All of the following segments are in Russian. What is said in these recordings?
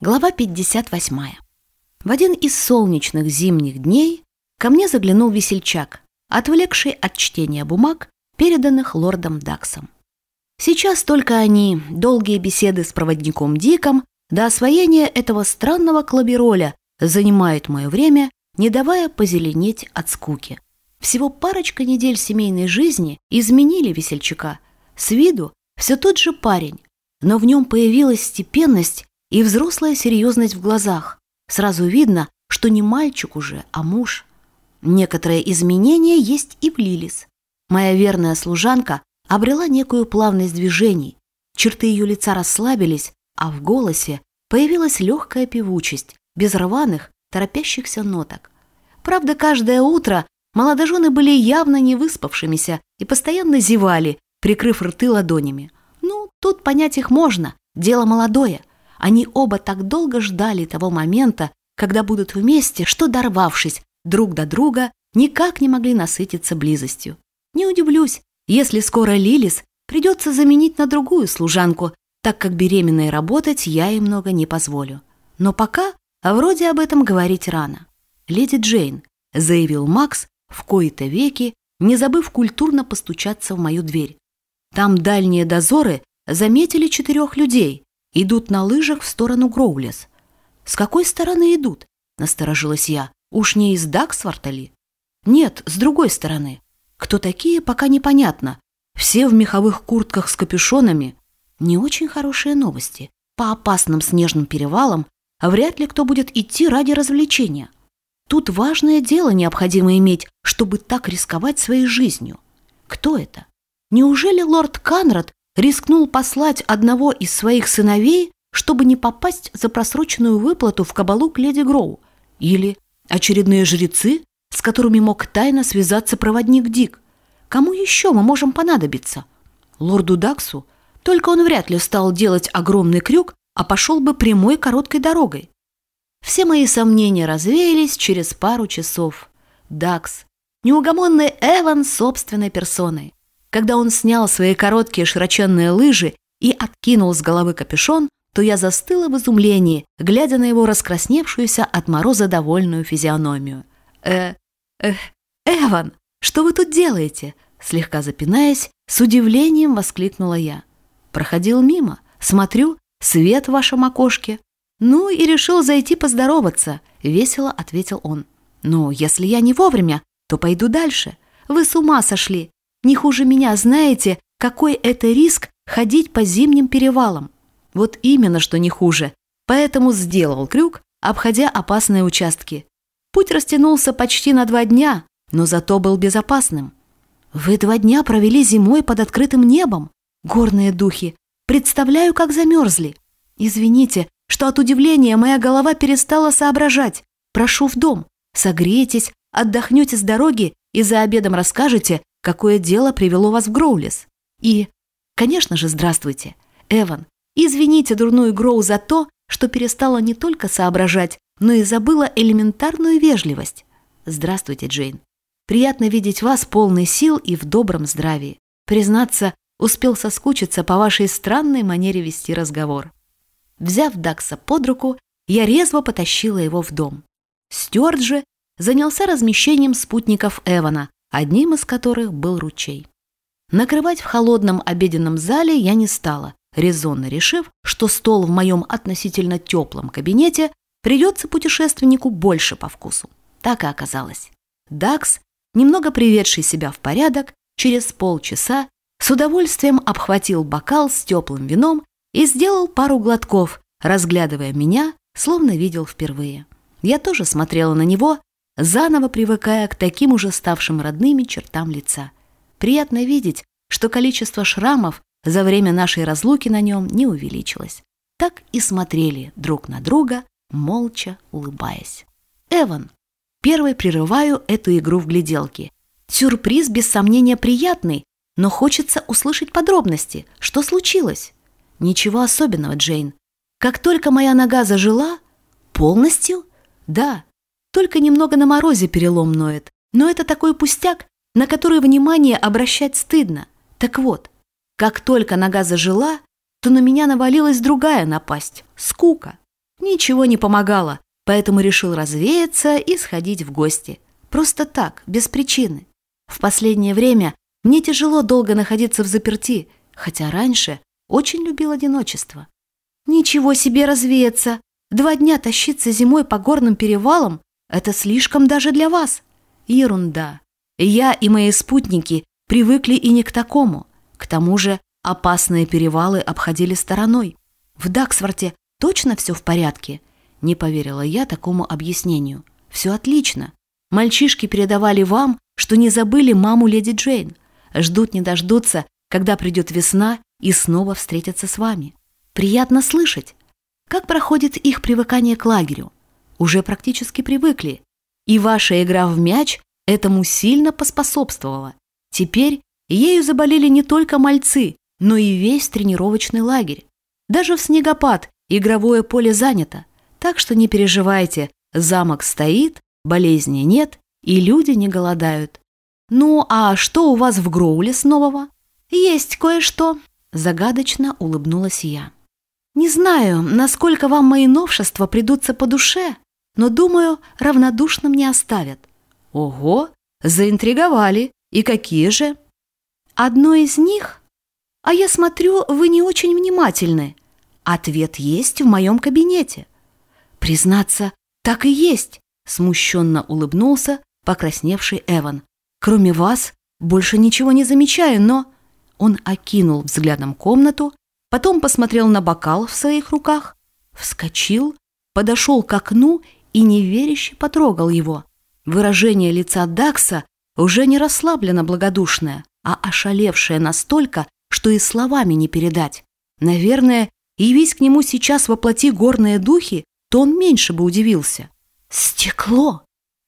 Глава 58. В один из солнечных зимних дней ко мне заглянул весельчак, отвлекший от чтения бумаг, переданных лордом Даксом. Сейчас только они, долгие беседы с проводником Диком, до освоения этого странного клабероля занимают мое время, не давая позеленеть от скуки. Всего парочка недель семейной жизни изменили весельчака. С виду все тот же парень, но в нем появилась степенность и взрослая серьезность в глазах. Сразу видно, что не мальчик уже, а муж. Некоторые изменения есть и в Лилис. Моя верная служанка обрела некую плавность движений. Черты ее лица расслабились, а в голосе появилась легкая певучесть, без рваных, торопящихся ноток. Правда, каждое утро молодожены были явно не выспавшимися и постоянно зевали, прикрыв рты ладонями. Ну, тут понять их можно, дело молодое. Они оба так долго ждали того момента, когда будут вместе, что, дорвавшись друг до друга, никак не могли насытиться близостью. Не удивлюсь, если скоро Лилис придется заменить на другую служанку, так как беременной работать я ей много не позволю. Но пока вроде об этом говорить рано. «Леди Джейн», — заявил Макс, в кои-то веки, не забыв культурно постучаться в мою дверь. Там дальние дозоры заметили четырех людей, идут на лыжах в сторону Гроулес. «С какой стороны идут?» – насторожилась я. «Уж не из Даксворта ли?» «Нет, с другой стороны. Кто такие, пока непонятно. Все в меховых куртках с капюшонами. Не очень хорошие новости. По опасным снежным перевалам вряд ли кто будет идти ради развлечения. Тут важное дело необходимо иметь, чтобы так рисковать своей жизнью. Кто это? Неужели лорд Канрад рискнул послать одного из своих сыновей, чтобы не попасть за просроченную выплату в кабалу к леди Гроу, или очередные жрецы, с которыми мог тайно связаться проводник Дик. Кому еще мы можем понадобиться? Лорду Даксу? Только он вряд ли стал делать огромный крюк, а пошел бы прямой короткой дорогой. Все мои сомнения развеялись через пару часов. Дакс, неугомонный Эван собственной персоной. Когда он снял свои короткие широченные лыжи и откинул с головы капюшон, то я застыла в изумлении, глядя на его раскрасневшуюся от мороза довольную физиономию. «Э, э, Эван, что вы тут делаете?» Слегка запинаясь, с удивлением воскликнула я. «Проходил мимо. Смотрю, свет в вашем окошке». «Ну и решил зайти поздороваться», — весело ответил он. «Ну, если я не вовремя, то пойду дальше. Вы с ума сошли. Не хуже меня знаете, какой это риск ходить по зимним перевалам. Вот именно, что не хуже. Поэтому сделал крюк, обходя опасные участки. Путь растянулся почти на два дня, но зато был безопасным. Вы два дня провели зимой под открытым небом. Горные духи. Представляю, как замерзли. Извините, что от удивления моя голова перестала соображать. Прошу в дом. Согрейтесь, отдохнете с дороги и за обедом расскажете, какое дело привело вас в Гроулис. И, конечно же, здравствуйте, Эван. Извините дурную Гроу за то, что перестала не только соображать, но и забыла элементарную вежливость. Здравствуйте, Джейн. Приятно видеть вас полный сил и в добром здравии. Признаться, успел соскучиться по вашей странной манере вести разговор. Взяв Дакса под руку, я резво потащила его в дом. Стюарт же занялся размещением спутников Эвана, одним из которых был ручей. Накрывать в холодном обеденном зале я не стала, резонно решив, что стол в моем относительно теплом кабинете придется путешественнику больше по вкусу. Так и оказалось. Дакс, немного приведший себя в порядок, через полчаса с удовольствием обхватил бокал с теплым вином и сделал пару глотков, разглядывая меня, словно видел впервые. Я тоже смотрела на него, заново привыкая к таким уже ставшим родными чертам лица. Приятно видеть, что количество шрамов за время нашей разлуки на нем не увеличилось. Так и смотрели друг на друга, молча улыбаясь. «Эван!» Первой прерываю эту игру в гляделки. Сюрприз, без сомнения, приятный, но хочется услышать подробности. Что случилось? Ничего особенного, Джейн. Как только моя нога зажила... Полностью? Да, только немного на морозе перелом ноет. Но это такой пустяк, на который внимание обращать стыдно. Так вот, как только нога зажила, то на меня навалилась другая напасть – скука. Ничего не помогало, поэтому решил развеяться и сходить в гости. Просто так, без причины. В последнее время мне тяжело долго находиться в заперти, хотя раньше очень любил одиночество. Ничего себе развеяться! Два дня тащиться зимой по горным перевалам – это слишком даже для вас. Ерунда. Я и мои спутники привыкли и не к такому. К тому же опасные перевалы обходили стороной. В Даксворте точно все в порядке? Не поверила я такому объяснению. Все отлично. Мальчишки передавали вам, что не забыли маму леди Джейн. Ждут не дождутся, когда придет весна и снова встретятся с вами. Приятно слышать. Как проходит их привыкание к лагерю? Уже практически привыкли. И ваша игра в мяч этому сильно поспособствовала. Теперь ею заболели не только мальцы, но и весь тренировочный лагерь. Даже в снегопад игровое поле занято. Так что не переживайте, замок стоит, болезни нет и люди не голодают. Ну, а что у вас в Гроуле с нового? Есть кое-что, загадочно улыбнулась я. Не знаю, насколько вам мои новшества придутся по душе, но, думаю, равнодушным не оставят. Ого, заинтриговали. И какие же? Одно из них? А я смотрю, вы не очень внимательны. Ответ есть в моем кабинете. Признаться, так и есть, смущенно улыбнулся покрасневший Эван. Кроме вас, больше ничего не замечаю, но... Он окинул взглядом комнату, потом посмотрел на бокал в своих руках, вскочил, подошел к окну и неверяще потрогал его. Выражение лица Дакса уже не расслабленно благодушное, а ошалевшее настолько, что и словами не передать. Наверное, явись к нему сейчас воплоти горные духи, то он меньше бы удивился. Стекло!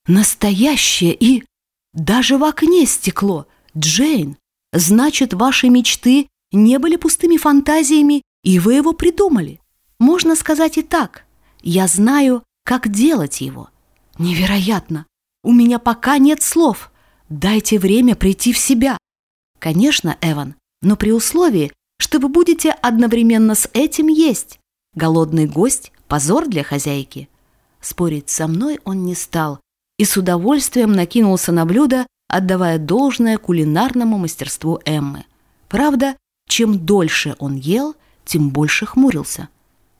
Настоящее и... Даже в окне стекло! Джейн! Значит, ваши мечты не были пустыми фантазиями, и вы его придумали. Можно сказать и так. Я знаю, как делать его. Невероятно! У меня пока нет слов. Дайте время прийти в себя. Конечно, Эван, но при условии, что вы будете одновременно с этим есть. Голодный гость – позор для хозяйки. Спорить со мной он не стал и с удовольствием накинулся на блюдо, отдавая должное кулинарному мастерству Эммы. Правда, чем дольше он ел, тем больше хмурился.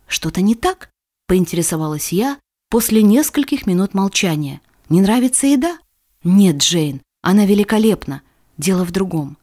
«Что-то не так?» – поинтересовалась я после нескольких минут молчания. «Не нравится еда?» «Нет, Джейн, она великолепна. Дело в другом.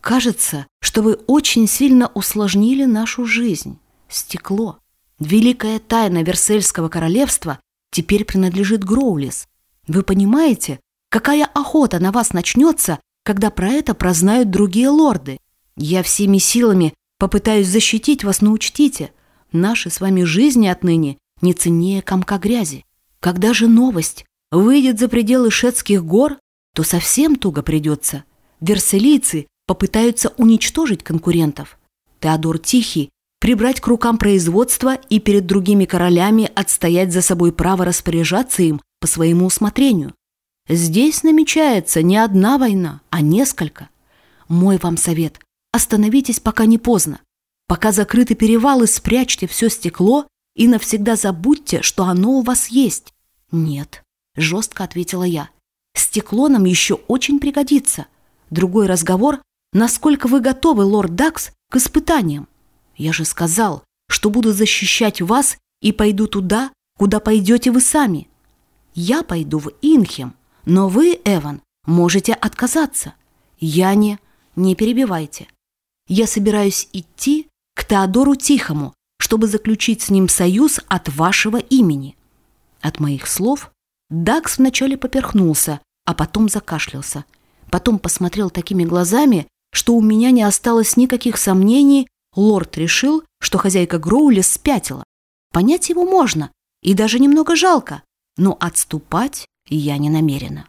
Кажется, что вы очень сильно усложнили нашу жизнь. Стекло. Великая тайна Версельского королевства теперь принадлежит Гроулис. Вы понимаете, какая охота на вас начнется, когда про это прознают другие лорды? Я всеми силами попытаюсь защитить вас, но учтите, наши с вами жизни отныне не ценнее комка грязи. Когда же новость выйдет за пределы Шетских гор, то совсем туго придется. Верселийцы попытаются уничтожить конкурентов. Теодор Тихий прибрать к рукам производства и перед другими королями отстоять за собой право распоряжаться им по своему усмотрению. Здесь намечается не одна война, а несколько. Мой вам совет – остановитесь, пока не поздно. Пока закрыты перевалы, спрячьте все стекло и навсегда забудьте, что оно у вас есть. Нет, жестко ответила я. Стекло нам еще очень пригодится. Другой разговор Насколько вы готовы, лорд Дакс, к испытаниям? Я же сказал, что буду защищать вас и пойду туда, куда пойдете вы сами. Я пойду в Инхем, но вы, Эван, можете отказаться. Я не... Не перебивайте. Я собираюсь идти к Теодору Тихому, чтобы заключить с ним союз от вашего имени. От моих слов Дакс вначале поперхнулся, а потом закашлялся. Потом посмотрел такими глазами, что у меня не осталось никаких сомнений, лорд решил, что хозяйка Гроули спятила. Понять его можно, и даже немного жалко, но отступать я не намерена.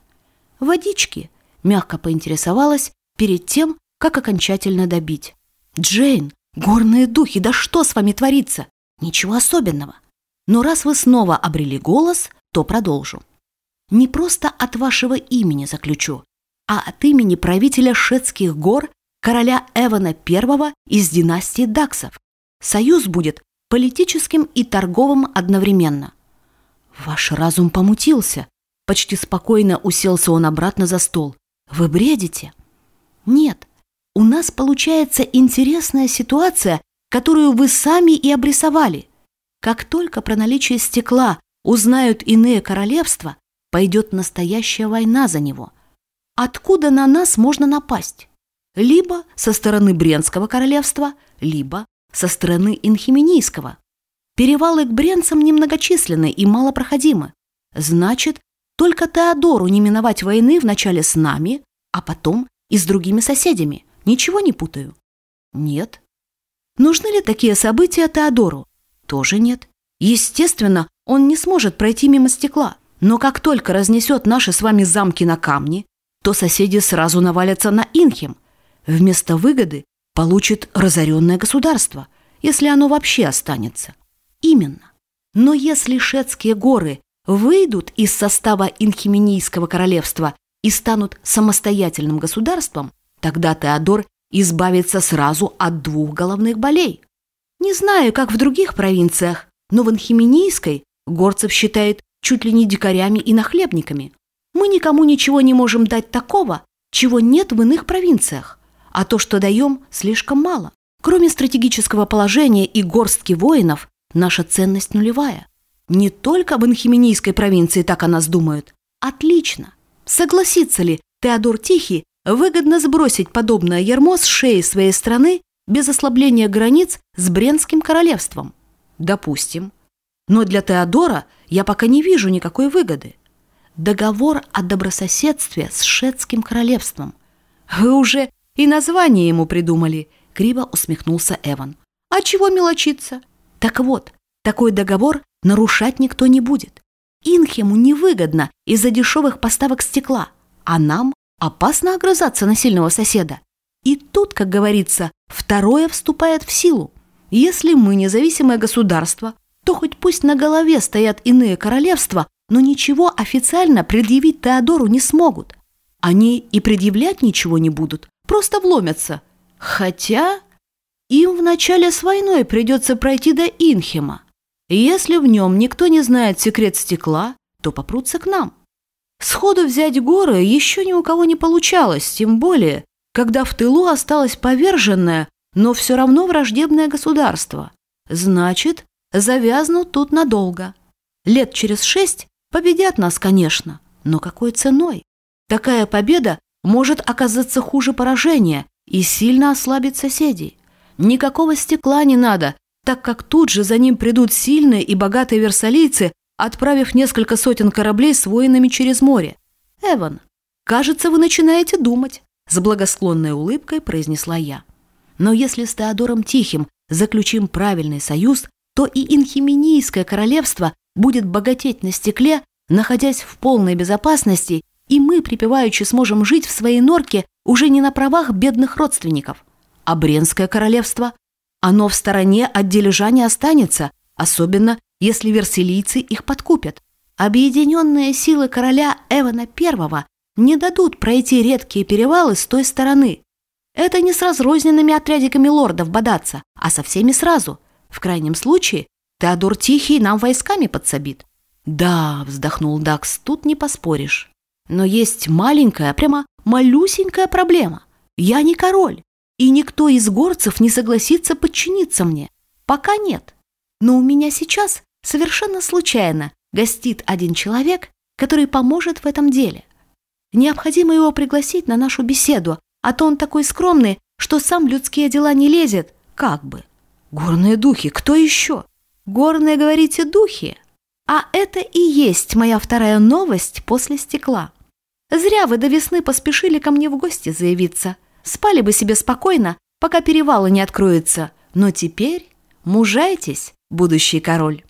«Водички», — мягко поинтересовалась перед тем, как окончательно добить. «Джейн, горные духи, да что с вами творится? Ничего особенного. Но раз вы снова обрели голос, то продолжу. Не просто от вашего имени заключу, а от имени правителя Шетских гор, короля Эвана I из династии Даксов. Союз будет политическим и торговым одновременно. Ваш разум помутился. Почти спокойно уселся он обратно за стол. Вы бредите? Нет, у нас получается интересная ситуация, которую вы сами и обрисовали. Как только про наличие стекла узнают иные королевства, пойдет настоящая война за него. Откуда на нас можно напасть? Либо со стороны Бренского королевства, либо со стороны Инхименийского. Перевалы к Бренцам немногочисленны и малопроходимы. Значит, только Теодору не миновать войны вначале с нами, а потом и с другими соседями. Ничего не путаю? Нет. Нужны ли такие события Теодору? Тоже нет. Естественно, он не сможет пройти мимо стекла. Но как только разнесет наши с вами замки на камни, то соседи сразу навалятся на Инхем. Вместо выгоды получит разоренное государство, если оно вообще останется. Именно. Но если Шетские горы выйдут из состава Инхименийского королевства и станут самостоятельным государством, тогда Теодор избавится сразу от двух головных болей. Не знаю, как в других провинциях, но в Анхименийской горцев считают чуть ли не дикарями и нахлебниками. Мы никому ничего не можем дать такого, чего нет в иных провинциях, а то, что даем, слишком мало. Кроме стратегического положения и горстки воинов, наша ценность нулевая. Не только в Анхименийской провинции так о нас думают. Отлично. Согласится ли Теодор Тихий выгодно сбросить подобное ярмо с шеи своей страны без ослабления границ с Бренским королевством? Допустим. Но для Теодора я пока не вижу никакой выгоды. Договор о добрососедстве с Шетским королевством. Вы уже и название ему придумали, криво усмехнулся Эван. А чего мелочиться? Так вот, такой договор нарушать никто не будет. Инхему невыгодно из-за дешевых поставок стекла, а нам опасно огрызаться на сильного соседа. И тут, как говорится, второе вступает в силу. Если мы независимое государство, то хоть пусть на голове стоят иные королевства, но ничего официально предъявить Теодору не смогут. Они и предъявлять ничего не будут, просто вломятся. Хотя им вначале с войной придется пройти до Инхема. Если в нем никто не знает секрет стекла, то попрутся к нам. Сходу взять горы еще ни у кого не получалось, тем более, когда в тылу осталось поверженное, но все равно враждебное государство. Значит, завязнут тут надолго. Лет через шесть победят нас, конечно, но какой ценой? Такая победа может оказаться хуже поражения и сильно ослабить соседей. Никакого стекла не надо, так как тут же за ним придут сильные и богатые версалийцы отправив несколько сотен кораблей с воинами через море. «Эван, кажется, вы начинаете думать», – с благосклонной улыбкой произнесла я. «Но если с Теодором Тихим заключим правильный союз, то и Инхименийское королевство будет богатеть на стекле, находясь в полной безопасности, и мы, припеваючи, сможем жить в своей норке уже не на правах бедных родственников. А Бренское королевство? Оно в стороне от дележа не останется, особенно если версилийцы их подкупят. Объединенные силы короля Эвана I не дадут пройти редкие перевалы с той стороны. Это не с разрозненными отрядиками лордов бодаться, а со всеми сразу. В крайнем случае, Теодор Тихий нам войсками подсобит. Да, вздохнул Дакс, тут не поспоришь. Но есть маленькая, прямо малюсенькая проблема. Я не король, и никто из горцев не согласится подчиниться мне. Пока нет. Но у меня сейчас Совершенно случайно гостит один человек, который поможет в этом деле. Необходимо его пригласить на нашу беседу, а то он такой скромный, что сам в людские дела не лезет, как бы. Горные духи, кто еще? Горные, говорите, духи? А это и есть моя вторая новость после стекла. Зря вы до весны поспешили ко мне в гости заявиться. Спали бы себе спокойно, пока перевалы не откроются. Но теперь мужайтесь, будущий король.